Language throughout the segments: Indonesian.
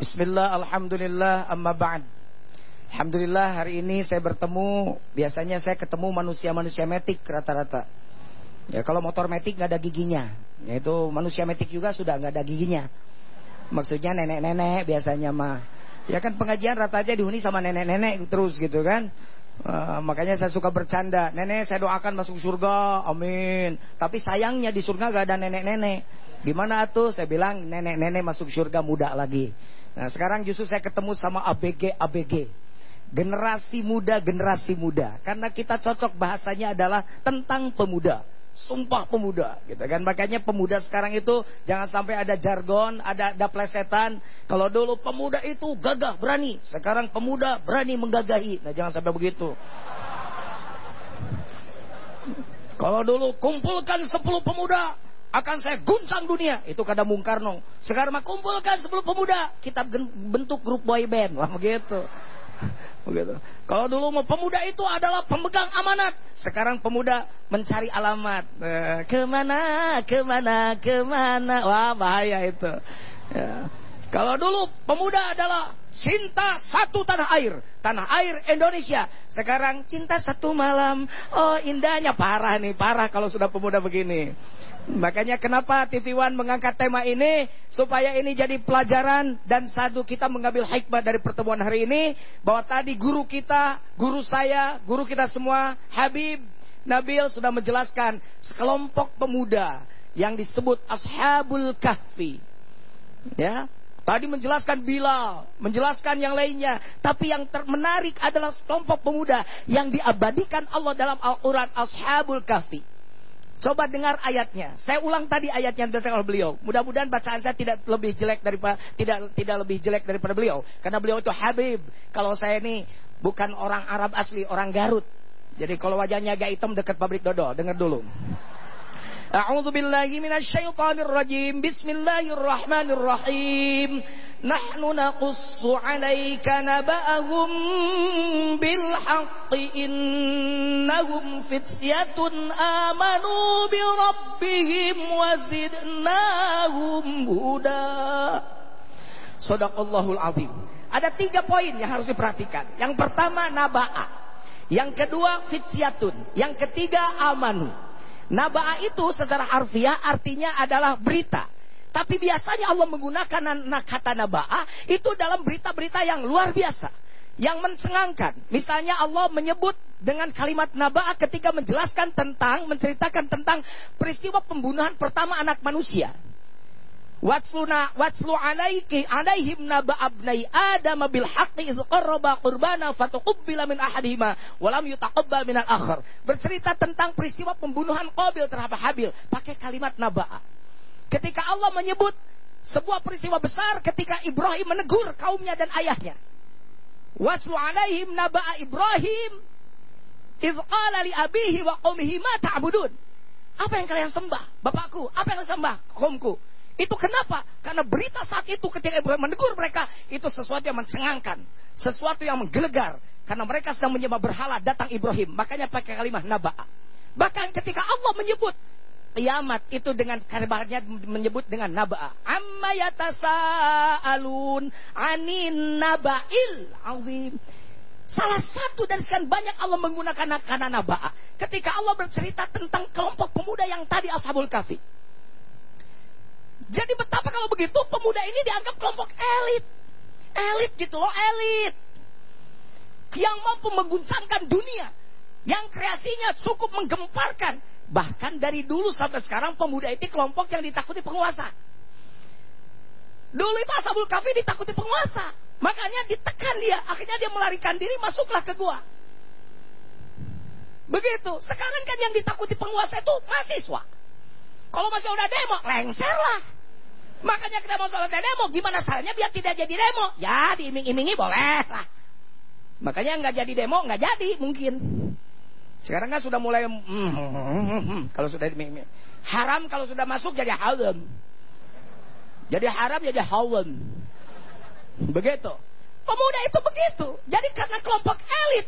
Bismillah, Alhamdulillah, amma ba'd. Alhamdulillah hari ini saya bertemu, biasanya saya ketemu manusia-manusia metik rata-rata. Ya kalau motor metik nggak ada giginya, yaitu manusia metik juga sudah nggak ada giginya. Maksudnya nenek-nenek biasanya mah. Ya kan pengajian rata aja dihuni sama nenek-nenek terus gitu kan. Uh, makanya saya suka bercanda. Nenek saya doakan masuk surga, amin. Tapi sayangnya di surga gak ada nenek-nenek. Gimana tuh? Saya bilang nenek-nenek masuk surga muda lagi. Nah sekarang justru saya ketemu sama ABG ABG. Generasi muda, generasi muda. Karena kita cocok bahasanya adalah tentang pemuda. Sumpah pemuda, gitu kan. Makanya pemuda sekarang itu jangan sampai ada jargon, ada ada plesetan. Kalau dulu pemuda itu gagah berani, sekarang pemuda berani menggagahi. Nah, jangan sampai begitu. Kalau dulu kumpulkan 10 pemuda, akan saya guncang dunia. Itu kata Bung Karno. Sekarang mah kumpulkan 10 pemuda, kita bentuk grup boy band. Wah begitu. Begitu. Kalau dulu mau pemuda itu adalah pemegang amanat. Sekarang pemuda mencari alamat. Eh, ke mana, ke mana, ke mana. Wah bahaya itu. Ya. Kalau dulu pemuda adalah cinta satu tanah air. Tanah air Indonesia. Sekarang cinta satu malam. Oh indahnya parah nih. Parah kalau sudah pemuda begini. Makanya kenapa TV One mengangkat tema ini supaya ini jadi pelajaran dan satu kita mengambil hikmah dari pertemuan hari ini bahwa tadi guru kita, guru saya, guru kita semua Habib Nabil sudah menjelaskan sekelompok pemuda yang disebut Ashabul Kahfi. Ya, Tadi menjelaskan Bilal, menjelaskan yang lainnya. Tapi yang menarik adalah sekelompok pemuda yang diabadikan Allah dalam Al-Quran Ashabul Kahfi. Coba dengar ayatnya. Saya ulang tadi ayatnya yang dibacakan oleh beliau. Mudah-mudahan bacaan saya tidak lebih jelek daripada tidak tidak lebih jelek daripada beliau. Karena beliau itu Habib. Kalau saya ini bukan orang Arab asli, orang Garut. Jadi kalau wajahnya agak hitam dekat pabrik dodol, dengar dulu. A'udzu billahi. Bismillahirrahmanirrahim. نحن نقص عليك نبأهم بالحق إنهم فتية آمنوا بربهم وزدناهم هدى Sadaqallahul azim. Ada tiga poin yang harus diperhatikan. Yang pertama naba'a. Yang kedua fitsyatun. Yang ketiga amanu. Naba'a itu secara harfiah artinya adalah berita. Tapi biasanya Allah menggunakan kata naba'a itu dalam berita-berita yang luar biasa. Yang mencengangkan. Misalnya Allah menyebut dengan kalimat naba'a ketika menjelaskan tentang, menceritakan tentang peristiwa pembunuhan pertama anak manusia. Watsluna watslu alaiki alaihim naba abnai adam bil haqqi idh qarraba qurbana fatuqbila min ahadihima wa lam yutaqabbal min al-akhar. Bercerita tentang peristiwa pembunuhan Qabil terhadap Habil pakai kalimat naba'a. Ketika Allah menyebut sebuah peristiwa besar ketika Ibrahim menegur kaumnya dan ayahnya. Wasu alaihim naba'a Ibrahim idh qala li abihi wa qaumihi ma ta'budun. Apa yang kalian sembah? Bapakku, apa yang kalian sembah? Kaumku. Itu kenapa? Karena berita saat itu ketika Ibrahim menegur mereka itu sesuatu yang mencengangkan, sesuatu yang menggelegar karena mereka sedang menyembah berhala datang Ibrahim. Makanya pakai kalimat naba'a. Bahkan ketika Allah menyebut kiamat itu dengan kalimatnya menyebut dengan naba'a. Amma yatasaalun anin naba'il azim. Salah satu dari sekian banyak Allah menggunakan kata naba'a. Ketika Allah bercerita tentang kelompok pemuda yang tadi Ashabul Kahfi. Jadi betapa kalau begitu pemuda ini dianggap kelompok elit. Elit gitu loh, elit. Yang mampu mengguncangkan dunia. Yang kreasinya cukup menggemparkan. Bahkan dari dulu sampai sekarang pemuda itu kelompok yang ditakuti penguasa. Dulu itu Ashabul Kahfi ditakuti penguasa. Makanya ditekan dia. Akhirnya dia melarikan diri masuklah ke gua. Begitu. Sekarang kan yang ditakuti penguasa itu mahasiswa. Kalau masih udah demo, lengser lah. Makanya kita mau soal demo, gimana caranya biar tidak jadi demo? Ya diiming-imingi boleh lah. Makanya nggak jadi demo, nggak jadi mungkin. Sekarang kan sudah mulai hmm, hmm, hmm, kalau sudah haram kalau sudah masuk jadi haram. Jadi haram jadi haram. Begitu. Pemuda itu begitu. Jadi karena kelompok elit.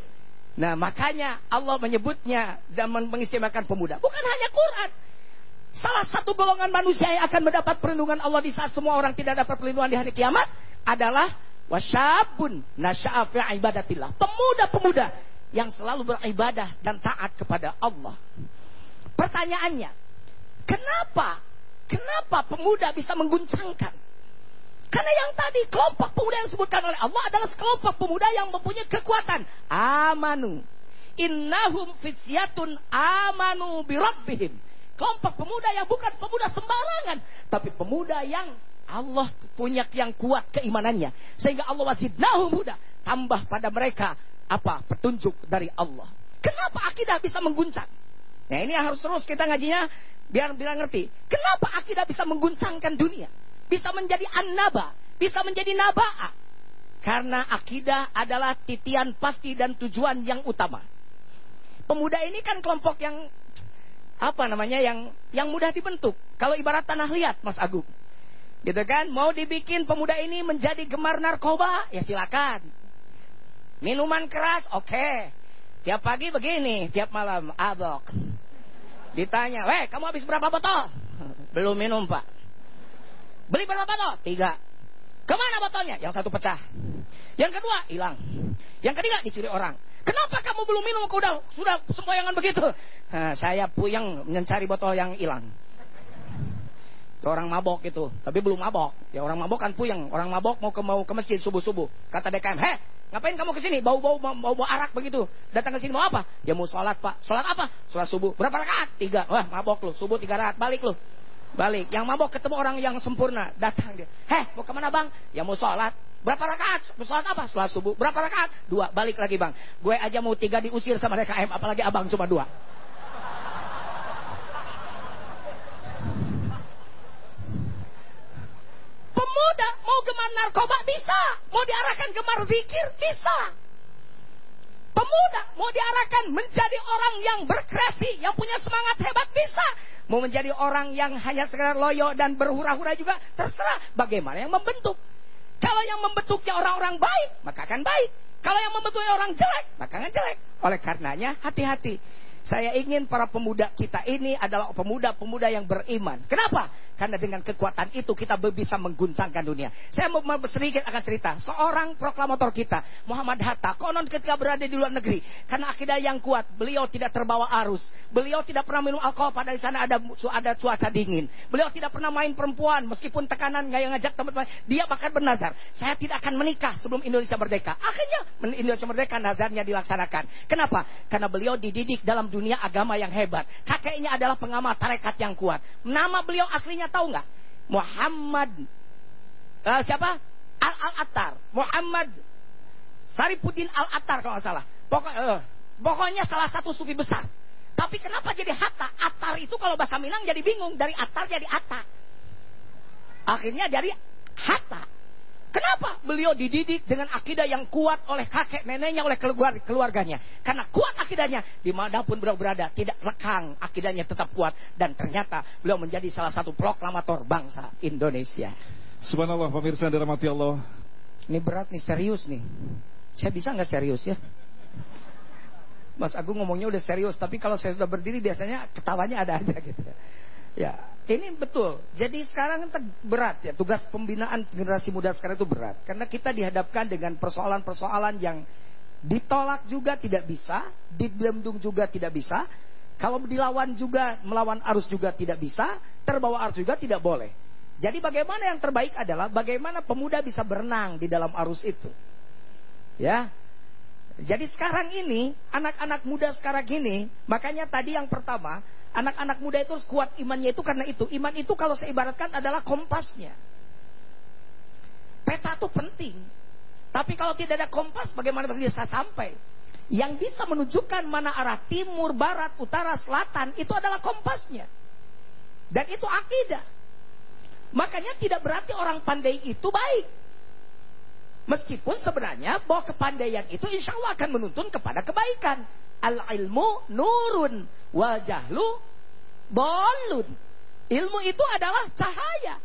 Nah makanya Allah menyebutnya dan mengistimewakan pemuda. Bukan hanya Quran. Salah satu golongan manusia yang akan mendapat perlindungan Allah di saat semua orang tidak dapat perlindungan di hari kiamat adalah wasyabun nasya'a ibadatillah. Pemuda-pemuda yang selalu beribadah dan taat kepada Allah. Pertanyaannya, kenapa? Kenapa pemuda bisa mengguncangkan? Karena yang tadi kelompok pemuda yang disebutkan oleh Allah adalah kelompok pemuda yang mempunyai kekuatan. Amanu. Innahum fityatun amanu birabbihim. Kelompok pemuda yang bukan pemuda sembarangan. Tapi pemuda yang Allah punya yang kuat keimanannya. Sehingga Allah wasidnahu muda. Tambah pada mereka apa petunjuk dari Allah. Kenapa akidah bisa mengguncang? Nah ini harus terus kita ngajinya biar bilang ngerti. Kenapa akidah bisa mengguncangkan dunia? bisa menjadi annaba, bisa menjadi naba'a. Karena akidah adalah titian pasti dan tujuan yang utama. Pemuda ini kan kelompok yang apa namanya yang yang mudah dibentuk. Kalau ibarat tanah liat, Mas Agung. Gitu kan? Mau dibikin pemuda ini menjadi gemar narkoba, ya silakan. Minuman keras, oke. Okay. Tiap pagi begini, tiap malam abok. Ditanya, "Weh, kamu habis berapa botol?" Belum minum, Pak. Beli berapa botol? Tiga. Ke mana botolnya? Yang satu pecah. Yang kedua hilang. Yang ketiga dicuri orang. Kenapa kamu belum minum? Kau udah sudah sembayangan begitu. Nah, saya puyeng mencari botol yang hilang. Orang mabok itu, tapi belum mabok. Ya orang mabok kan puyeng. Orang mabok mau ke mau ke masjid subuh subuh. Kata DKM, heh ngapain kamu ke sini? Bau bau arak begitu. Datang ke sini mau apa? Ya mau sholat pak. Sholat apa? Sholat subuh. Berapa rakaat? Tiga. Wah mabok lu. Subuh tiga rakaat. Balik lu. Balik. Yang mabok ketemu orang yang sempurna. Datang dia. Heh, mau ke mana bang? Ya mau sholat. Berapa rakaat? Mau sholat apa? Sholat subuh. Berapa rakaat? Dua. Balik lagi bang. Gue aja mau tiga diusir sama DKM. Apalagi abang cuma dua. Pemuda mau gemar narkoba bisa. Mau diarahkan gemar zikir bisa. Pemuda mau diarahkan menjadi orang yang berkreasi, yang punya semangat hebat bisa. Mau menjadi orang yang hanya sekedar loyo dan berhura-hura juga terserah bagaimana yang membentuk. Kalau yang membentuknya orang-orang baik, maka akan baik. Kalau yang membentuknya orang jelek, maka akan jelek. Oleh karenanya hati-hati. Saya ingin para pemuda kita ini adalah pemuda-pemuda yang beriman. Kenapa? Karena dengan kekuatan itu kita bisa mengguncangkan dunia. Saya mau sedikit akan cerita. Seorang proklamator kita, Muhammad Hatta, konon ketika berada di luar negeri. Karena akidah yang kuat, beliau tidak terbawa arus. Beliau tidak pernah minum alkohol, pada di sana ada, ada cuaca dingin. Beliau tidak pernah main perempuan, meskipun tekanan nggak yang ngajak teman-teman. Dia bahkan bernazar, saya tidak akan menikah sebelum Indonesia merdeka. Akhirnya Indonesia merdeka, nazarnya dilaksanakan. Kenapa? Karena beliau dididik dalam dunia agama yang hebat. Kakeknya adalah pengamat tarekat yang kuat. Nama beliau aslinya tahu nggak? Muhammad uh, siapa? Al Al Attar. Muhammad Saripudin Al Attar kalau nggak salah. Pokok, uh, pokoknya salah satu sufi besar. Tapi kenapa jadi Hatta? Atar itu kalau bahasa Minang jadi bingung. Dari Atar jadi Atta. Akhirnya dari Hatta. Kenapa? Beliau dididik dengan akidah yang kuat oleh kakek neneknya, oleh keluarganya. Karena kuat akidahnya, di mana pun beliau berada, tidak lekang, akidahnya tetap kuat. Dan ternyata beliau menjadi salah satu proklamator bangsa Indonesia. Subhanallah, pemirsa dirahmati Allah. Ini berat nih, serius nih. Saya bisa nggak serius ya? Mas Agung ngomongnya udah serius, tapi kalau saya sudah berdiri biasanya ketawanya ada aja gitu. Ya, ini betul. Jadi sekarang berat ya tugas pembinaan generasi muda sekarang itu berat karena kita dihadapkan dengan persoalan-persoalan yang ditolak juga tidak bisa, dibelendung juga tidak bisa. Kalau dilawan juga melawan arus juga tidak bisa, terbawa arus juga tidak boleh. Jadi bagaimana yang terbaik adalah bagaimana pemuda bisa berenang di dalam arus itu. Ya. Jadi sekarang ini anak-anak muda sekarang ini, makanya tadi yang pertama Anak-anak muda itu harus kuat imannya itu karena itu. Iman itu kalau saya ibaratkan adalah kompasnya. Peta itu penting. Tapi kalau tidak ada kompas, bagaimana bisa sampai? Yang bisa menunjukkan mana arah timur, barat, utara, selatan, itu adalah kompasnya. Dan itu akidah. Makanya tidak berarti orang pandai itu baik. Meskipun sebenarnya bahwa kepandaian itu insya Allah akan menuntun kepada kebaikan. Al ilmu nurun wal jahlu bolun. Ilmu itu adalah cahaya.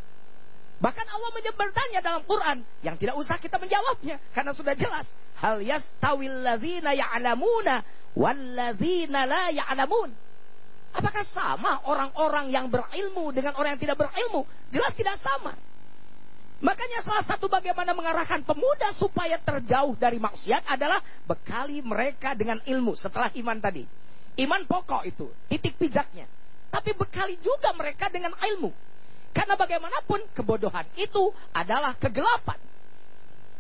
Bahkan Allah bertanya dalam Quran yang tidak usah kita menjawabnya karena sudah jelas. Hal yastawil ladzina ya'lamuna wal ladzina la ya'lamun. Apakah sama orang-orang yang berilmu dengan orang yang tidak berilmu? Jelas tidak sama. Makanya salah satu bagaimana mengarahkan pemuda supaya terjauh dari maksiat adalah bekali mereka dengan ilmu setelah iman tadi. Iman pokok itu, titik pijaknya. Tapi bekali juga mereka dengan ilmu. Karena bagaimanapun kebodohan itu adalah kegelapan.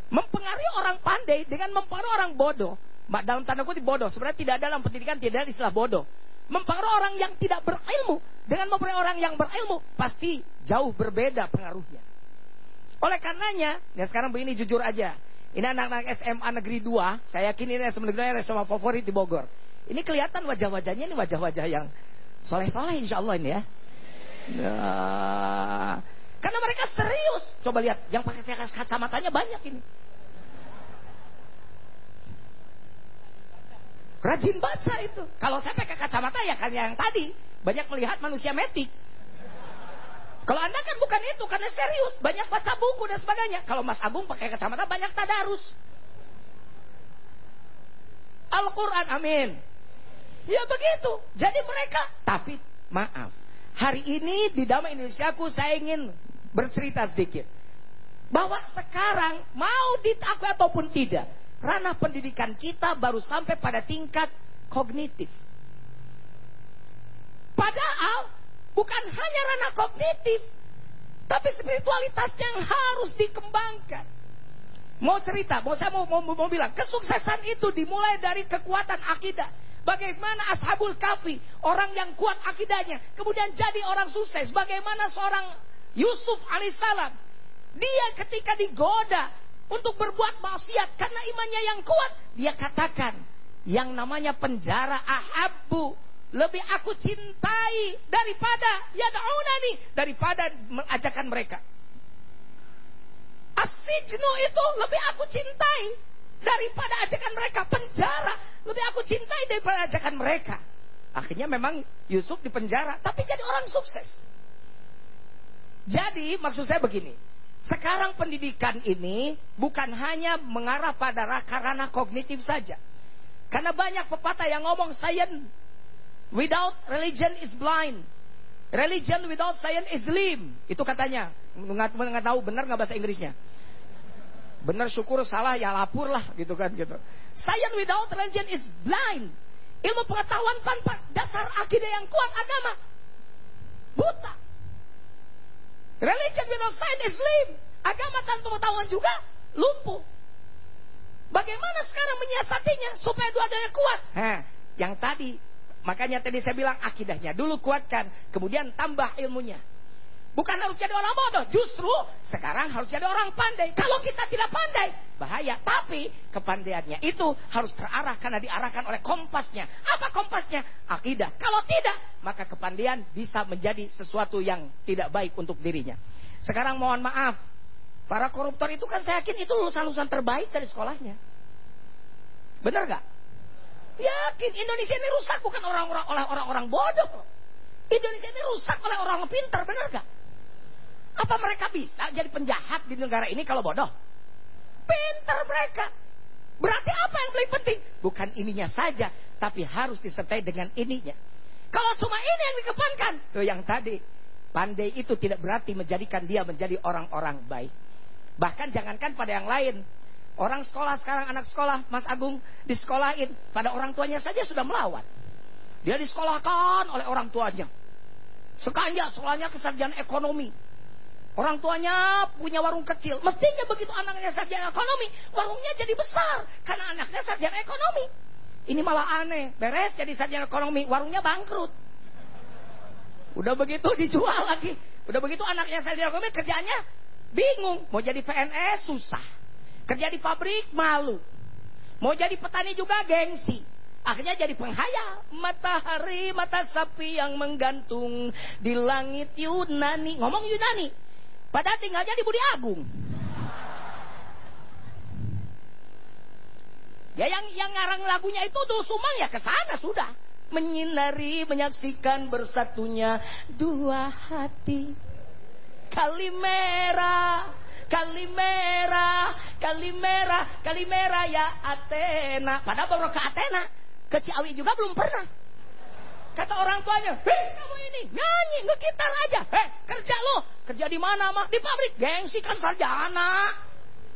Mempengaruhi orang pandai dengan mempengaruhi orang bodoh. Dalam tanda kutip bodoh. Sebenarnya tidak dalam pendidikan tidak ada istilah bodoh. Mempengaruhi orang yang tidak berilmu. Dengan mempengaruhi orang yang berilmu. Pasti jauh berbeda pengaruhnya. Oleh karenanya, ya sekarang begini jujur aja. Ini anak-anak SMA Negeri 2, saya yakin ini SMA Negeri 2 SMA favorit di Bogor. Ini kelihatan wajah-wajahnya ini wajah-wajah yang soleh-soleh insya Allah ini ya. Nah, karena mereka serius. Coba lihat, yang pakai kacamatanya banyak ini. Rajin baca itu. Kalau saya pakai kacamata ya kan yang tadi. Banyak melihat manusia metik. Kalau Anda kan bukan itu, karena serius. Banyak baca buku dan sebagainya. Kalau Mas Agung pakai kacamata, banyak tadarus. Al-Quran, amin. Ya begitu. Jadi mereka, tapi maaf. Hari ini di Damai Indonesiaku saya ingin bercerita sedikit. Bahwa sekarang mau ditakui ataupun tidak. Ranah pendidikan kita baru sampai pada tingkat kognitif. Padahal bukan hanya ranah kognitif, tapi spiritualitasnya yang harus dikembangkan. Mau cerita, mau saya mau, mau, mau bilang, kesuksesan itu dimulai dari kekuatan akidah. Bagaimana ashabul kafi, orang yang kuat akidahnya, kemudian jadi orang sukses. Bagaimana seorang Yusuf alaihissalam, dia ketika digoda untuk berbuat maksiat karena imannya yang kuat, dia katakan yang namanya penjara ahabu lebih aku cintai daripada ya nih daripada mengajakan mereka. Asijnu itu lebih aku cintai daripada ajakan mereka. Penjara lebih aku cintai daripada ajakan mereka. Akhirnya memang Yusuf di penjara, tapi jadi orang sukses. Jadi maksud saya begini, sekarang pendidikan ini bukan hanya mengarah pada karena kognitif saja. Karena banyak pepatah yang ngomong sains Without religion is blind. Religion without science is lame. Itu katanya. Nggak, nggak tahu benar nggak bahasa Inggrisnya. Benar syukur salah ya lapur lah gitu kan gitu. Science without religion is blind. Ilmu pengetahuan tanpa dasar akidah yang kuat agama buta. Religion without science is lame. Agama tanpa pengetahuan juga lumpuh. Bagaimana sekarang menyiasatinya supaya dua-duanya kuat? Heh, yang tadi Makanya tadi saya bilang akidahnya dulu kuatkan, kemudian tambah ilmunya. Bukan harus jadi orang bodoh, justru sekarang harus jadi orang pandai. Kalau kita tidak pandai, bahaya. Tapi kepandaiannya itu harus terarah karena diarahkan oleh kompasnya. Apa kompasnya? Akidah. Kalau tidak, maka kepandaian bisa menjadi sesuatu yang tidak baik untuk dirinya. Sekarang mohon maaf, para koruptor itu kan saya yakin itu lulusan-lulusan terbaik dari sekolahnya. Benar gak? Yakin Indonesia ini rusak bukan orang-orang oleh orang-orang bodoh. Indonesia ini rusak oleh orang pintar, benar gak? Apa mereka bisa jadi penjahat di negara ini kalau bodoh? Pintar mereka. Berarti apa yang paling penting? Bukan ininya saja, tapi harus disertai dengan ininya. Kalau cuma ini yang dikepankan, tuh yang tadi. Pandai itu tidak berarti menjadikan dia menjadi orang-orang baik. Bahkan jangankan pada yang lain. Orang sekolah sekarang anak sekolah, Mas Agung disekolahin, pada orang tuanya saja sudah melawan. Dia disekolahkan oleh orang tuanya. Sekanja sekolahnya kesarjana ekonomi. Orang tuanya punya warung kecil. Mestinya begitu anaknya sarjana ekonomi, warungnya jadi besar karena anaknya sarjana ekonomi. Ini malah aneh. Beres jadi sarjana ekonomi, warungnya bangkrut. Udah begitu dijual lagi. Udah begitu anaknya sarjana ekonomi kerjanya bingung. Mau jadi PNS susah. Kerja di pabrik malu. Mau jadi petani juga gengsi. Akhirnya jadi penghayal. Matahari, mata sapi yang menggantung di langit Yunani. Ngomong Yunani. Padahal tinggalnya di Budi Agung. Ya yang yang ngarang lagunya itu tuh Sumang ya ke sana sudah. Menyinari, menyaksikan bersatunya dua hati. Kalimera Kalimera, Kalimera, Kalimera ya Athena. Padahal baru ke Athena. Ke Ciawi juga belum pernah. Kata orang tuanya, hei kamu ini nyanyi, ngegitar aja. Hei kerja lo, kerja di mana mah? Di pabrik, gengsi kan sarjana.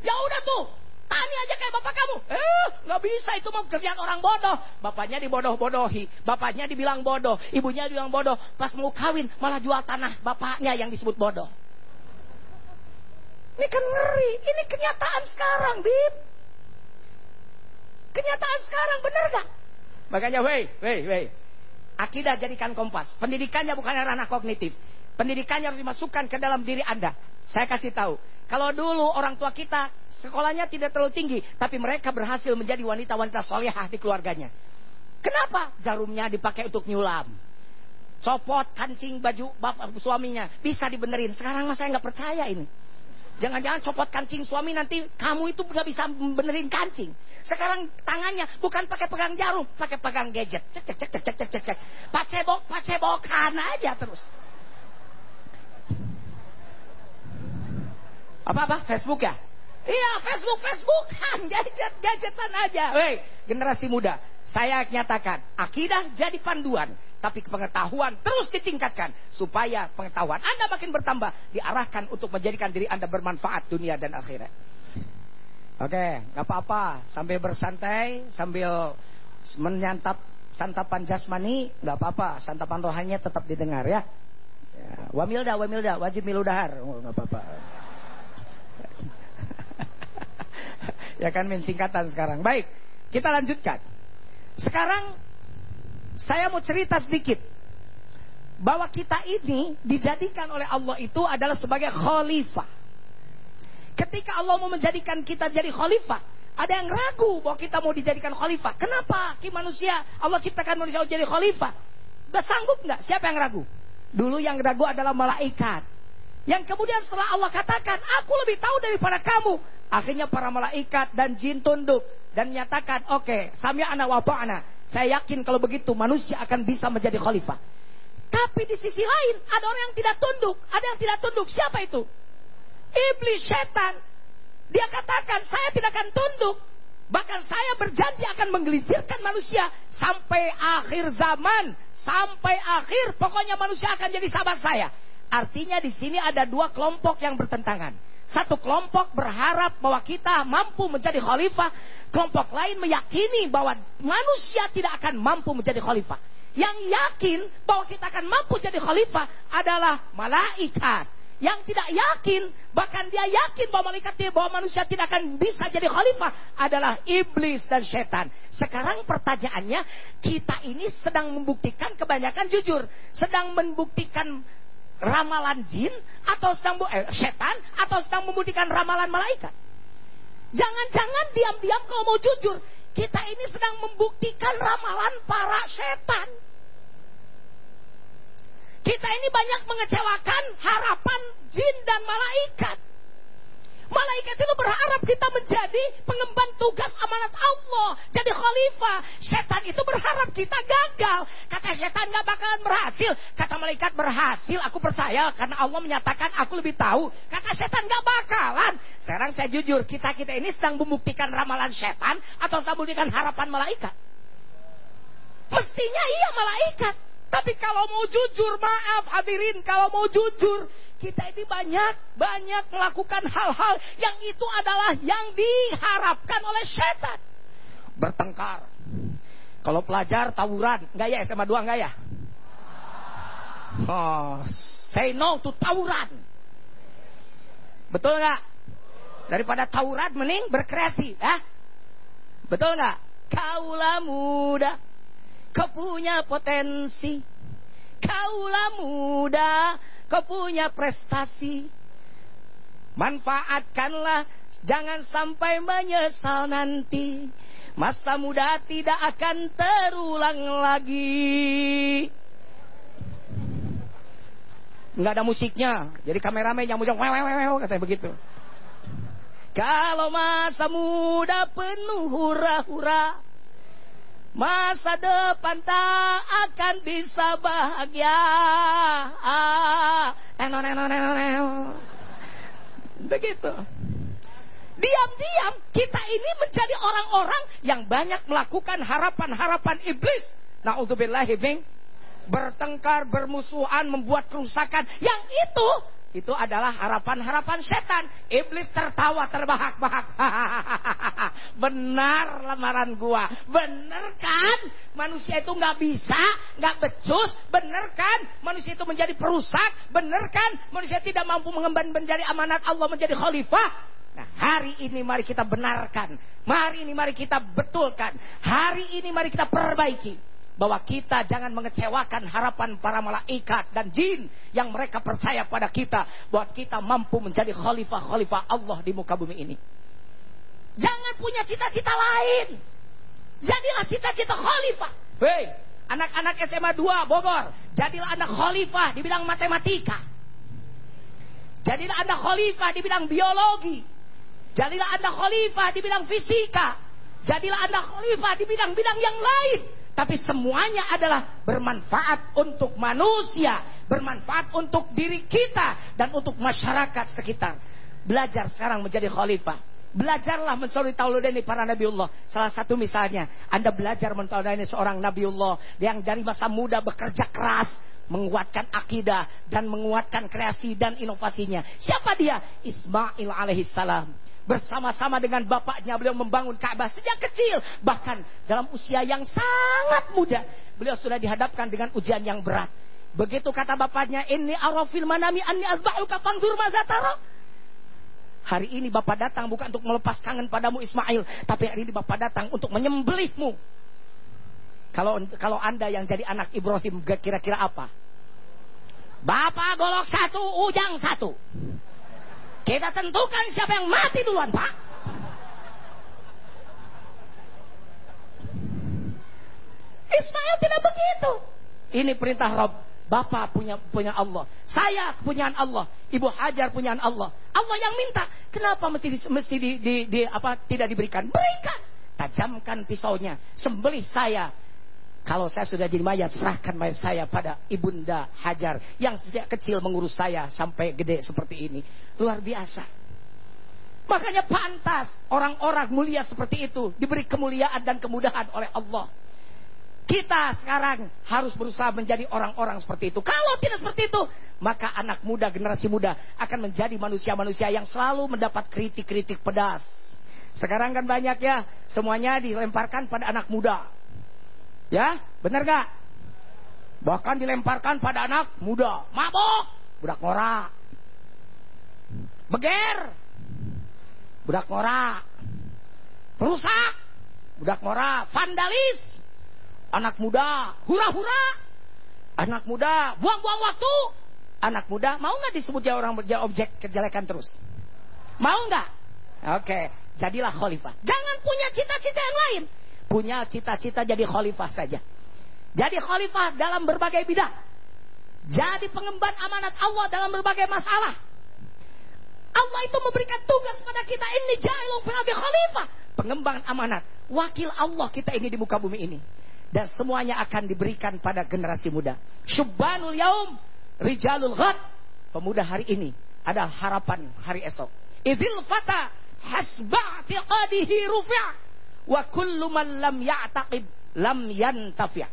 Ya udah tuh, tani aja kayak bapak kamu. Eh, nggak bisa itu mau kerjaan orang bodoh. Bapaknya dibodoh-bodohi, bapaknya dibilang bodoh, ibunya dibilang bodoh. Pas mau kawin malah jual tanah bapaknya yang disebut bodoh. Ini kan ngeri, ini kenyataan sekarang, Bib. Kenyataan sekarang, bener gak? Makanya, weh, weh, weh. Akidah jadikan kompas. Pendidikannya bukan ranah kognitif. Pendidikannya harus dimasukkan ke dalam diri Anda. Saya kasih tahu. Kalau dulu orang tua kita sekolahnya tidak terlalu tinggi, tapi mereka berhasil menjadi wanita-wanita solehah di keluarganya. Kenapa? Jarumnya dipakai untuk nyulam. Copot kancing baju bapak suaminya bisa dibenerin. Sekarang mas saya nggak percaya ini. Jangan-jangan copot kancing suami nanti kamu itu nggak bisa benerin kancing. Sekarang tangannya bukan pakai pegang jarum, pakai pegang gadget. Cek cek cek cek cek cek cek. Pacebok pacebokan aja terus. Apa-apa? Facebook ya? Iya, Facebook, Facebookan, gadget, gadgetan aja. Hei, generasi muda, saya nyatakan, akidah jadi panduan, tapi pengetahuan terus ditingkatkan supaya pengetahuan Anda makin bertambah, diarahkan untuk menjadikan diri Anda bermanfaat dunia dan akhirat. Oke, nggak apa-apa, sambil bersantai, sambil menyantap santapan jasmani, nggak apa-apa, santapan rohaninya tetap didengar ya. ya. Wamilda, wamilda, wajib miludahar, oh, nggak apa-apa. ya kan min singkatan sekarang. Baik, kita lanjutkan. Sekarang saya mau cerita sedikit bahwa kita ini dijadikan oleh Allah itu adalah sebagai khalifah. Ketika Allah mau menjadikan kita jadi khalifah, ada yang ragu bahwa kita mau dijadikan khalifah. Kenapa? Ki manusia Allah ciptakan manusia jadi khalifah. Gak sanggup nggak? Siapa yang ragu? Dulu yang ragu adalah malaikat. Yang kemudian setelah Allah katakan, aku lebih tahu daripada kamu. Akhirnya para malaikat dan jin tunduk dan menyatakan, oke, okay, samya ana ta'ana. Saya yakin kalau begitu manusia akan bisa menjadi khalifah. Tapi di sisi lain ada orang yang tidak tunduk, ada yang tidak tunduk. Siapa itu? Iblis setan. Dia katakan, saya tidak akan tunduk. Bahkan saya berjanji akan menggelincirkan manusia sampai akhir zaman, sampai akhir pokoknya manusia akan jadi sahabat saya. Artinya di sini ada dua kelompok yang bertentangan. Satu kelompok berharap bahwa kita mampu menjadi khalifah. Kelompok lain meyakini bahwa manusia tidak akan mampu menjadi khalifah. Yang yakin bahwa kita akan mampu jadi khalifah adalah malaikat. Yang tidak yakin, bahkan dia yakin bahwa malaikat bahwa manusia tidak akan bisa jadi khalifah adalah iblis dan setan. Sekarang pertanyaannya, kita ini sedang membuktikan kebanyakan jujur, sedang membuktikan ramalan jin atau sedang eh, setan atau sedang membuktikan ramalan malaikat. Jangan-jangan diam-diam kalau mau jujur, kita ini sedang membuktikan ramalan para setan. Kita ini banyak mengecewakan harapan jin dan malaikat. Malaikat itu berharap kita menjadi pengemban tugas amanat Allah. Jadi khalifah. Setan itu berharap kita gagal. Kata setan gak bakalan berhasil. Kata malaikat berhasil. Aku percaya karena Allah menyatakan aku lebih tahu. Kata setan gak bakalan. Sekarang saya jujur. Kita-kita ini sedang membuktikan ramalan setan. Atau sedang membuktikan harapan malaikat. Mestinya iya malaikat. Tapi kalau mau jujur, maaf hadirin, kalau mau jujur, kita ini banyak, banyak melakukan hal-hal yang itu adalah yang diharapkan oleh setan. Bertengkar. Kalau pelajar tawuran, enggak ya SMA 2 enggak ya? Oh, say no to tawuran. Betul nggak? Daripada tawuran mending berkreasi, ya? Betul nggak? Kaulah muda, kau punya potensi. Kaulah muda, kau punya prestasi. Manfaatkanlah, jangan sampai menyesal nanti. Masa muda tidak akan terulang lagi. Nggak ada musiknya, jadi kameramen yang musik, wew, katanya begitu. Kalau masa muda penuh hura-hura, Masa depan tak akan bisa bahagia. Ah, eno, eno, eno, eno. Begitu. Diam-diam kita ini menjadi orang-orang yang banyak melakukan harapan-harapan iblis. Na'udzubillahi min bertengkar, bermusuhan, membuat kerusakan. Yang itu itu adalah harapan-harapan setan. Iblis tertawa terbahak-bahak. Benar lamaran gua. Bener kan? Manusia itu nggak bisa, nggak becus. Bener kan? Manusia itu menjadi perusak. Bener kan? Manusia tidak mampu mengemban menjadi amanat Allah menjadi khalifah. Nah, hari ini mari kita benarkan. Hari ini mari kita betulkan. Hari ini mari kita perbaiki bahwa kita jangan mengecewakan harapan para malaikat dan jin yang mereka percaya pada kita bahwa kita mampu menjadi khalifah-khalifah Allah di muka bumi ini. Jangan punya cita-cita lain. Jadilah cita-cita khalifah. Hei, anak-anak SMA 2 Bogor, jadilah anak khalifah di bidang matematika. Jadilah anak khalifah di bidang biologi. Jadilah anak khalifah di bidang fisika. Jadilah anak khalifah di bidang-bidang yang lain tapi semuanya adalah bermanfaat untuk manusia, bermanfaat untuk diri kita dan untuk masyarakat sekitar. Belajar sekarang menjadi khalifah. Belajarlah mensuri tauludani para nabiullah. Salah satu misalnya, Anda belajar mentauludani seorang nabiullah yang dari masa muda bekerja keras, menguatkan akidah dan menguatkan kreasi dan inovasinya. Siapa dia? Ismail alaihissalam bersama-sama dengan bapaknya beliau membangun Ka'bah sejak kecil. Bahkan dalam usia yang sangat muda beliau sudah dihadapkan dengan ujian yang berat. Begitu kata bapaknya ini arafil manami anni azba'uka fangdur mazatara hari ini bapak datang bukan untuk melepas kangen padamu Ismail tapi hari ini bapak datang untuk menyembelihmu. Kalau kalau anda yang jadi anak Ibrahim kira-kira apa? Bapak golok satu, ujang satu. Kita tentukan siapa yang mati duluan, Pak. Ismail tidak begitu. Ini perintah Rob. Bapak punya punya Allah. Saya kepunyaan Allah. Ibu Hajar punyaan Allah. Allah yang minta. Kenapa mesti mesti di, di, di apa tidak diberikan? Berikan. Tajamkan pisaunya. Sembelih saya. Kalau saya sudah jadi mayat, serahkan mayat saya pada ibunda Hajar yang sejak kecil mengurus saya sampai gede seperti ini. Luar biasa. Makanya pantas orang-orang mulia seperti itu diberi kemuliaan dan kemudahan oleh Allah. Kita sekarang harus berusaha menjadi orang-orang seperti itu. Kalau tidak seperti itu, maka anak muda, generasi muda akan menjadi manusia-manusia yang selalu mendapat kritik-kritik pedas. Sekarang kan banyak ya, semuanya dilemparkan pada anak muda. Ya, benar gak? Bahkan dilemparkan pada anak muda. Mabok, budak ngora. Beger, budak ngora. Perusak, budak ngora. Vandalis, anak muda. Hura-hura, anak muda. Buang-buang waktu, anak muda. Mau nggak disebut dia orang objek kejelekan terus? Mau nggak? Oke, jadilah khalifah. Jangan punya cita-cita yang lain punya cita-cita jadi khalifah saja. Jadi khalifah dalam berbagai bidang. Jadi pengemban amanat Allah dalam berbagai masalah. Allah itu memberikan tugas pada kita ini jahilun fil khalifah. Pengembangan amanat. Wakil Allah kita ini di muka bumi ini. Dan semuanya akan diberikan pada generasi muda. Syubbanul yaum. Rijalul ghad. Pemuda hari ini adalah harapan hari esok. Idil fata hasba'ti qadihi rufi' Wa kullu man lam ya'taqid lam yantafi'.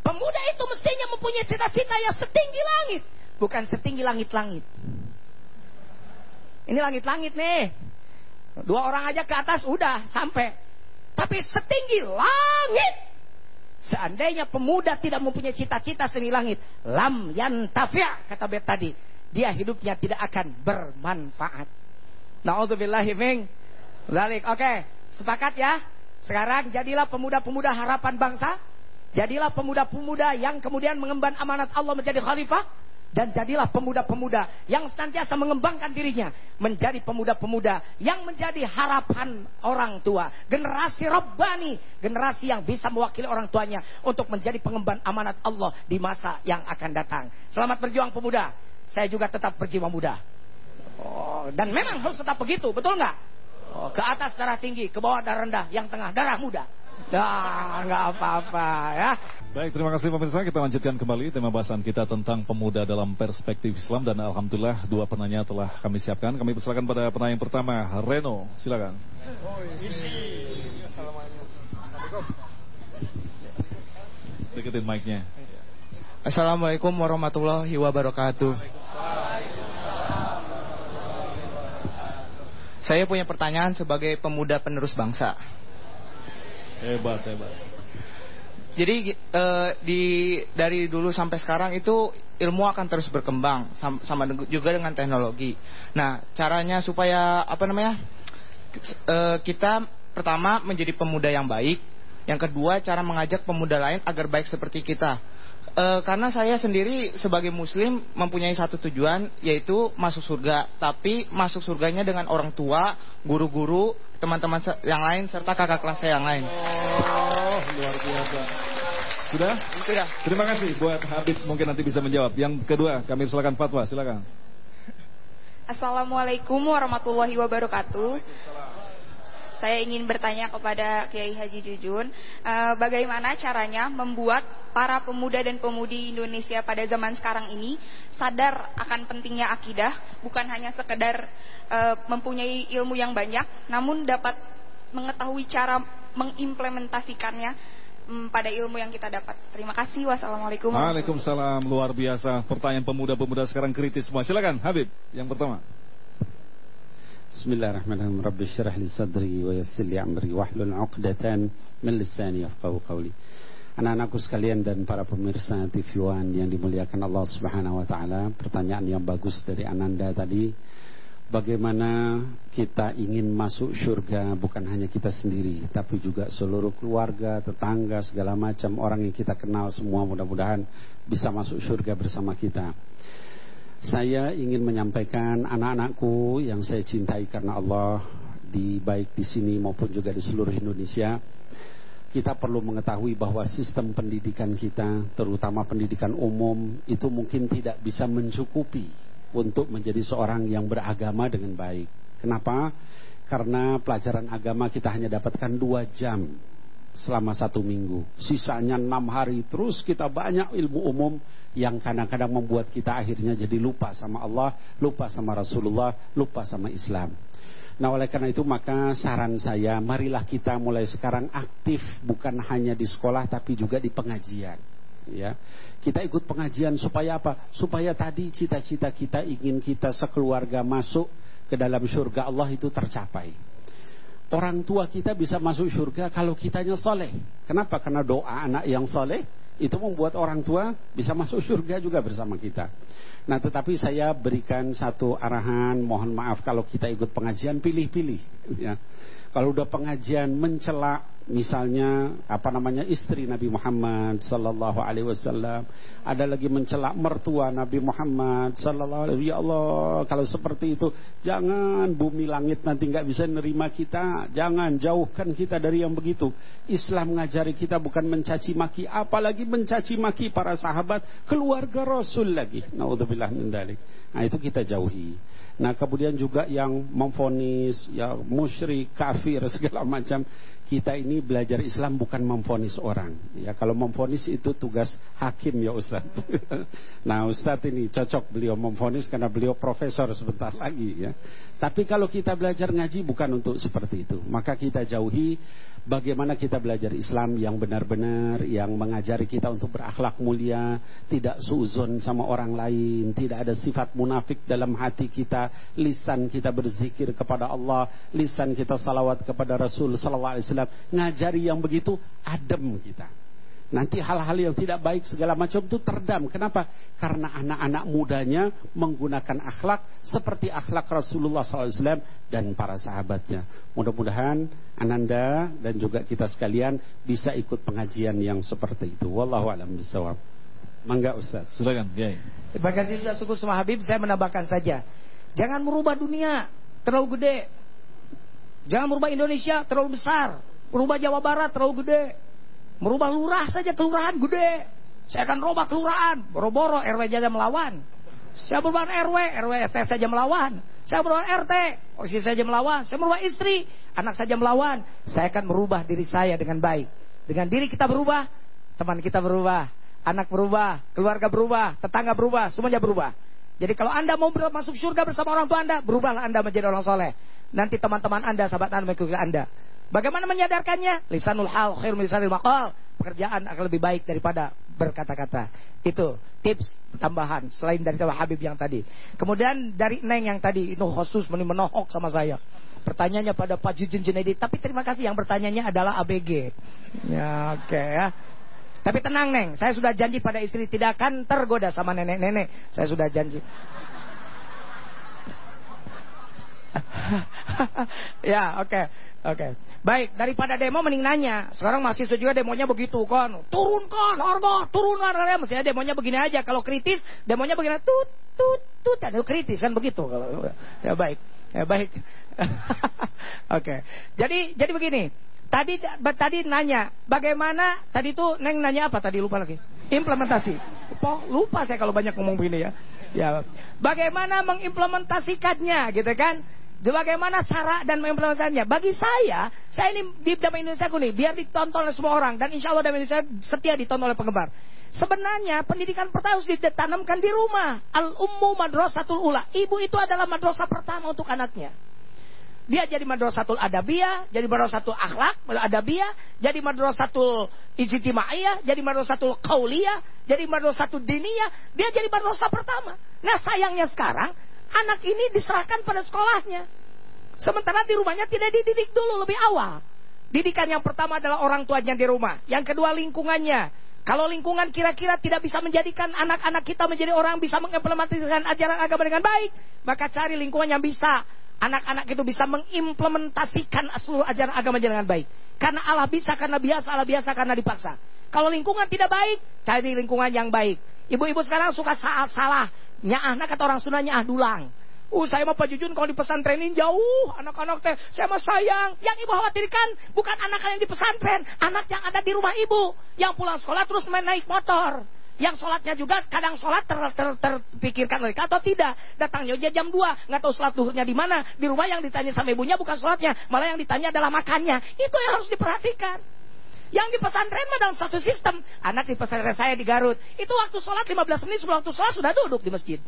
Pemuda itu mestinya mempunyai cita-cita yang setinggi langit, bukan setinggi langit-langit. Ini langit-langit nih. Dua orang aja ke atas udah sampai. Tapi setinggi langit. Seandainya pemuda tidak mempunyai cita-cita setinggi langit, lam yantafi' kata bet tadi, dia hidupnya tidak akan bermanfaat. Nauzubillahi min Oke, okay. sepakat ya? Sekarang jadilah pemuda-pemuda harapan bangsa. Jadilah pemuda-pemuda yang kemudian mengemban amanat Allah menjadi khalifah. Dan jadilah pemuda-pemuda yang senantiasa mengembangkan dirinya. Menjadi pemuda-pemuda yang menjadi harapan orang tua. Generasi Rabbani. Generasi yang bisa mewakili orang tuanya. Untuk menjadi pengemban amanat Allah di masa yang akan datang. Selamat berjuang pemuda. Saya juga tetap berjiwa muda. Oh, dan memang harus tetap begitu, betul nggak? Oh, ke atas darah tinggi, ke bawah darah rendah, yang tengah darah muda. Nah, nggak apa-apa ya. Baik, terima kasih pemirsa. Kita lanjutkan kembali tema bahasan kita tentang pemuda dalam perspektif Islam dan alhamdulillah dua penanya telah kami siapkan. Kami persilakan pada penanya yang pertama, Reno. Silakan. Deketin mic-nya. Assalamualaikum warahmatullahi wabarakatuh. Saya punya pertanyaan sebagai pemuda penerus bangsa. Hebat, hebat. Jadi eh, di dari dulu sampai sekarang itu ilmu akan terus berkembang sam- sama deng- juga dengan teknologi. Nah, caranya supaya apa namanya? eh, kita pertama menjadi pemuda yang baik, yang kedua cara mengajak pemuda lain agar baik seperti kita. Eh, karena saya sendiri sebagai muslim mempunyai satu tujuan yaitu masuk surga, tapi masuk surganya dengan orang tua, guru-guru, teman-teman yang lain serta kakak kelas saya yang lain. Oh, luar biasa. Sudah? Sudah. Terima kasih buat Habib mungkin nanti bisa menjawab. Yang kedua, kami silakan Fatwa, silakan. Assalamualaikum warahmatullahi wabarakatuh. Saya ingin bertanya kepada Kiai Haji Jujun, eh, bagaimana caranya membuat para pemuda dan pemudi Indonesia pada zaman sekarang ini sadar akan pentingnya akidah, bukan hanya sekedar eh, mempunyai ilmu yang banyak, namun dapat mengetahui cara mengimplementasikannya mm, pada ilmu yang kita dapat. Terima kasih. Wassalamualaikum. Waalaikumsalam, luar biasa. Pertanyaan pemuda-pemuda sekarang kritis semua. Silakan, Habib, yang pertama. Bismillahirrahmanirrahim. Rabbi syrah li sadri wa yassir li amri wahlul 'uqdatan min lisani yafqahu qawli. Anak-anakku sekalian dan para pemirsa TV One yang dimuliakan Allah Subhanahu wa taala, pertanyaan yang bagus dari Ananda tadi, bagaimana kita ingin masuk surga bukan hanya kita sendiri, tapi juga seluruh keluarga, tetangga, segala macam orang yang kita kenal semua mudah-mudahan bisa masuk surga bersama kita. Saya ingin menyampaikan anak-anakku yang saya cintai karena Allah di baik di sini maupun juga di seluruh Indonesia. Kita perlu mengetahui bahwa sistem pendidikan kita, terutama pendidikan umum, itu mungkin tidak bisa mencukupi untuk menjadi seorang yang beragama dengan baik. Kenapa? Karena pelajaran agama kita hanya dapatkan dua jam selama satu minggu. Sisanya enam hari terus kita banyak ilmu umum yang kadang-kadang membuat kita akhirnya jadi lupa sama Allah, lupa sama Rasulullah, lupa sama Islam. Nah oleh karena itu maka saran saya marilah kita mulai sekarang aktif bukan hanya di sekolah tapi juga di pengajian. Ya, kita ikut pengajian supaya apa? Supaya tadi cita-cita kita ingin kita sekeluarga masuk ke dalam surga Allah itu tercapai. Orang tua kita bisa masuk surga kalau kitanya soleh. Kenapa? Karena doa anak yang soleh itu membuat orang tua bisa masuk surga juga bersama kita. Nah tetapi saya berikan satu arahan, mohon maaf kalau kita ikut pengajian pilih-pilih. Ya. Kalau udah pengajian mencela misalnya apa namanya istri Nabi Muhammad sallallahu alaihi wasallam, ada lagi mencela mertua Nabi Muhammad sallallahu alaihi ya Allah, kalau seperti itu jangan bumi langit nanti nggak bisa nerima kita, jangan jauhkan kita dari yang begitu. Islam ngajari kita bukan mencaci maki, apalagi mencaci maki para sahabat, keluarga Rasul lagi. Nauzubillah min dalik. Nah, itu kita jauhi. Nah kemudian juga yang memfonis, ya musyrik, kafir segala macam. Kita ini belajar Islam bukan memfonis orang. Ya kalau memfonis itu tugas hakim ya Ustaz. nah Ustaz ini cocok beliau memfonis karena beliau profesor sebentar lagi ya. Tapi kalau kita belajar ngaji bukan untuk seperti itu. Maka kita jauhi bagaimana kita belajar Islam yang benar-benar, yang mengajari kita untuk berakhlak mulia, tidak suzon sama orang lain, tidak ada sifat munafik dalam hati kita, lisan kita berzikir kepada Allah, lisan kita salawat kepada Rasul sallallahu alaihi wasallam, ngajari yang begitu adem kita. Nanti hal-hal yang tidak baik segala macam itu terdam. Kenapa? Karena anak-anak mudanya menggunakan akhlak seperti akhlak Rasulullah SAW dan para sahabatnya. Mudah-mudahan Ananda dan juga kita sekalian bisa ikut pengajian yang seperti itu. Wallahu a'lam bishawab. Mangga Ustaz. Silakan, Kiai. Terima kasih sudah syukur sama Habib. Saya menambahkan saja. Jangan merubah dunia terlalu gede. Jangan merubah Indonesia terlalu besar. Merubah Jawa Barat terlalu gede. Merubah lurah saja kelurahan gede. Saya akan rubah kelurahan. Boro-boro RW saja melawan. Saya berubah RW, RW RT saja melawan. Saya berubah RT, OSIS saja melawan. Saya merubah istri, anak saja melawan. Saya akan merubah diri saya dengan baik. Dengan diri kita berubah, teman kita berubah, anak berubah, keluarga berubah, tetangga berubah, semuanya berubah. Jadi kalau Anda mau masuk surga bersama orang tua Anda, berubahlah Anda menjadi orang soleh. Nanti teman-teman Anda, sahabat Anda mengikuti Anda. Bagaimana menyadarkannya? Lisanul hal khair lisanil maqal. Pekerjaan akan lebih baik daripada berkata-kata. Itu tips tambahan selain dari Tawa Habib yang tadi. Kemudian dari Neng yang tadi itu khusus menohok sama saya. Pertanyaannya pada Pak Jujun Junaidi. Tapi terima kasih yang bertanyanya adalah ABG. Ya oke okay, ya. Tapi tenang Neng, saya sudah janji pada istri tidak akan tergoda sama nenek-nenek. Saya sudah janji. ya, oke. Okay. Oke. Okay. Baik, daripada demo mending nanya. Sekarang masih juga demonya begitu kan. Turun kan, Orbo, turun kan. Mestinya demonya begini aja. Kalau kritis, demonya begini. Tut, tut, tut. Ada kritis kan begitu. Ya baik. Ya baik. Oke. okay. Jadi jadi begini. Tadi tadi nanya, bagaimana tadi itu Neng nanya apa tadi lupa lagi? Implementasi. Oh, lupa saya kalau banyak ngomong begini ya. Ya. Bagaimana mengimplementasikannya gitu kan? Bagaimana cara dan mengimplementasikannya? Bagi saya, saya ini di Damai Indonesia nih, biar ditonton oleh semua orang dan insya Allah Damai Indonesia setia ditonton oleh penggemar. Sebenarnya pendidikan pertama harus ditanamkan di rumah. Al ummu madrasatul ula. Ibu itu adalah madrasah pertama untuk anaknya. Dia jadi madrasatul adabiyah, jadi madrasatul akhlak, adabiyah, jadi madrasatul ijtimaiyah, jadi madrasatul qauliyah, jadi madrasatul diniyah. Dia jadi madrasah pertama. Nah sayangnya sekarang anak ini diserahkan pada sekolahnya. Sementara di rumahnya tidak dididik dulu lebih awal. Didikan yang pertama adalah orang tuanya di rumah. Yang kedua lingkungannya. Kalau lingkungan kira-kira tidak bisa menjadikan anak-anak kita menjadi orang bisa mengimplementasikan ajaran agama dengan baik, maka cari lingkungan yang bisa anak-anak itu bisa mengimplementasikan seluruh ajaran agama dengan baik. Karena Allah bisa karena biasa, Allah biasa karena dipaksa. Kalau lingkungan tidak baik, cari lingkungan yang baik. Ibu-ibu sekarang suka salah, salah Nyaah nak kata orang Sunda nyaah dulang. Uh, saya mau Pak Jujun kalau di pesantrenin jauh anak-anak teh. Saya mau sayang. Yang ibu khawatirkan bukan anak yang di pesantren, anak yang ada di rumah ibu yang pulang sekolah terus main naik motor. Yang sholatnya juga kadang sholat ter, ter, terpikirkan mereka atau tidak. Datangnya aja jam 2, nggak tahu sholat duhurnya di mana. Di rumah yang ditanya sama ibunya bukan sholatnya, malah yang ditanya adalah makannya. Itu yang harus diperhatikan. Yang di pesantren mah dalam satu sistem. Anak di pesantren saya di Garut. Itu waktu sholat 15 menit sebelum waktu sholat sudah duduk di masjid.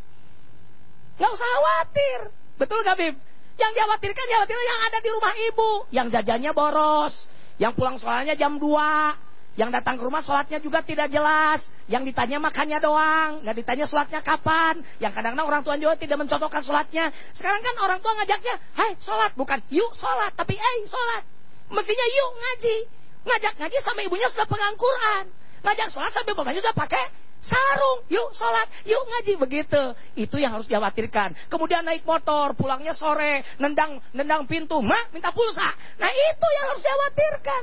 Nggak usah khawatir. Betul gak Bib? Yang dikhawatirkan, dikhawatirkan yang ada di rumah ibu. Yang jajannya boros. Yang pulang sholatnya jam 2. Yang datang ke rumah sholatnya juga tidak jelas. Yang ditanya makannya doang. Nggak ditanya sholatnya kapan. Yang kadang-kadang orang tua juga tidak mencocokkan sholatnya. Sekarang kan orang tua ngajaknya, hai sholat. Bukan yuk sholat, tapi eh sholat. Mestinya yuk ngaji. Ngajak ngaji sama ibunya sudah pegang Quran. Ngajak sholat sampai bapaknya sudah pakai sarung. Yuk sholat, yuk ngaji. Begitu. Itu yang harus dikhawatirkan. Kemudian naik motor, pulangnya sore, nendang nendang pintu. Mak, minta pulsa. Nah itu yang harus dikhawatirkan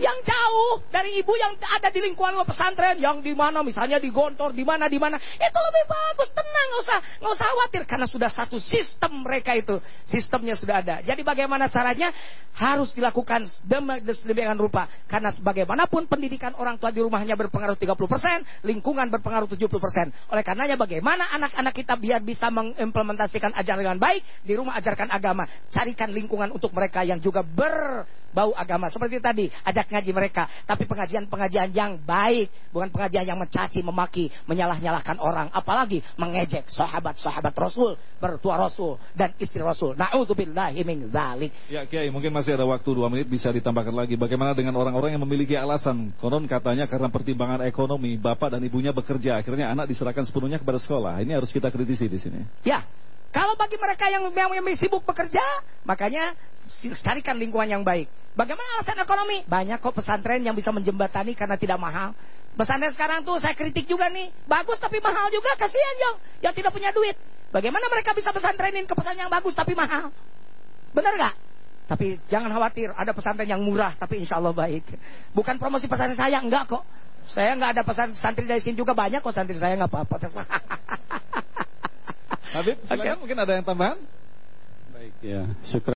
yang jauh dari ibu yang ada di lingkungan pesantren. Yang di mana misalnya di Gontor di mana di mana. Itu lebih bagus tenang nggak usah nggak usah khawatir. Karena sudah satu sistem mereka itu sistemnya sudah ada. Jadi bagaimana caranya? Harus dilakukan sedemikian rupa. Karena bagaimanapun pendidikan orang tua di rumahnya berpengaruh 30% lingkungan berpengaruh 70% oleh karenanya bagaimana anak-anak kita biar bisa mengimplementasikan ajaran dengan baik di rumah ajarkan agama. Carikan lingkungan untuk mereka yang juga berbau agama seperti tadi ajak ngaji mereka, tapi pengajian-pengajian yang baik, bukan pengajian yang mencaci, memaki, menyalah-nyalahkan orang, apalagi mengejek sahabat-sahabat Rasul, bertua Rasul dan istri Rasul. Nauzubillahi min zalik. Ya, Kiai, mungkin masih ada waktu dua menit bisa ditambahkan lagi. Bagaimana dengan orang-orang yang memiliki alasan konon katanya karena pertimbangan ekonomi, bapak dan ibunya bekerja, akhirnya anak diserahkan sepenuhnya kepada sekolah. Ini harus kita kritisi di sini. Ya, kalau bagi mereka yang memang sibuk bekerja, makanya carikan lingkungan yang baik. Bagaimana alasan ekonomi? Banyak kok pesantren yang bisa menjembatani karena tidak mahal. Pesantren sekarang tuh saya kritik juga nih. Bagus tapi mahal juga. Kasihan Jong. Yang tidak punya duit. Bagaimana mereka bisa pesantrenin ke pesantren yang bagus tapi mahal? Benar gak? Tapi jangan khawatir. Ada pesantren yang murah tapi insya Allah baik. Bukan promosi pesantren saya. Enggak kok. Saya nggak ada pesan santri dari sini juga banyak kok santri saya nggak apa-apa. Habib, silakan okay. mungkin ada yang tambahan? Baik ya, syukur.